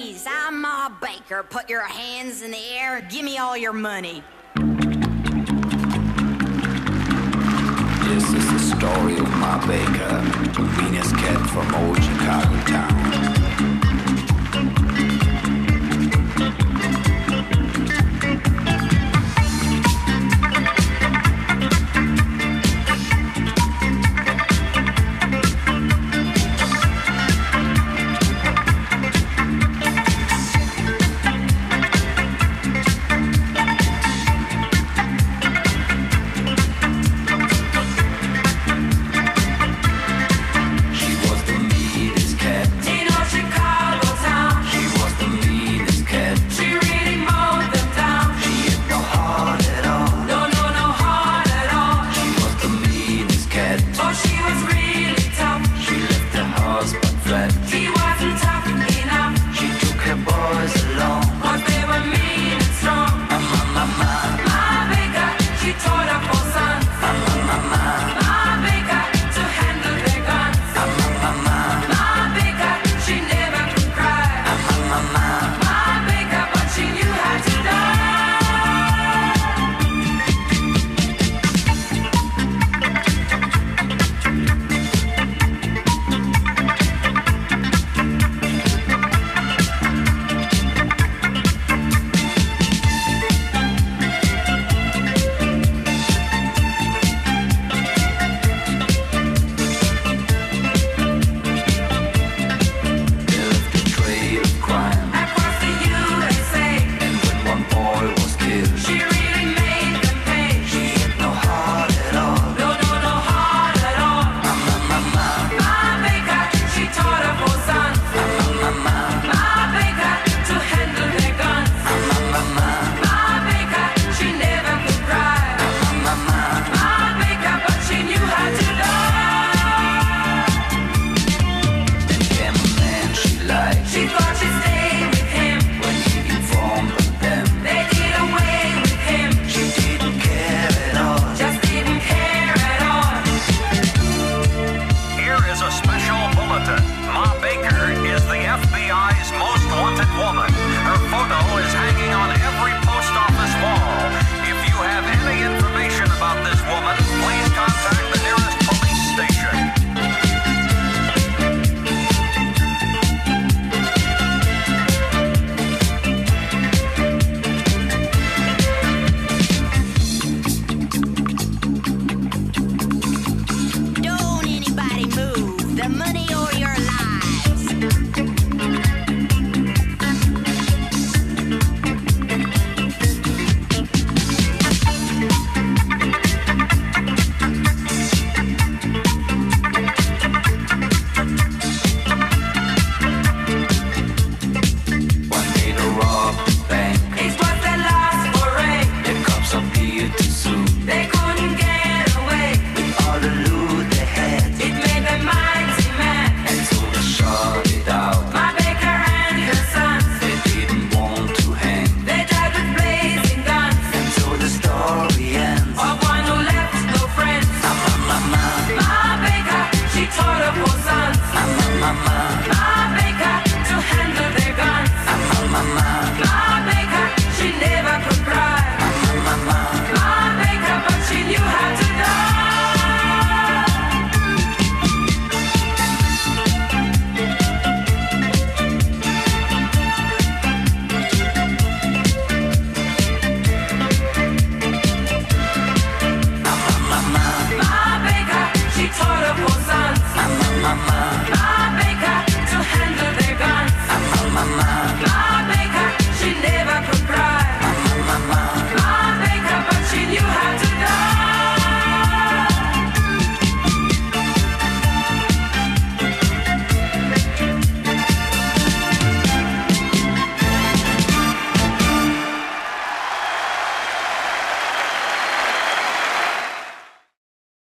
Please, I'm Ma Baker. Put your hands in the air give me all your money. This is the story of Ma Baker, Venus cat from old Chicago town.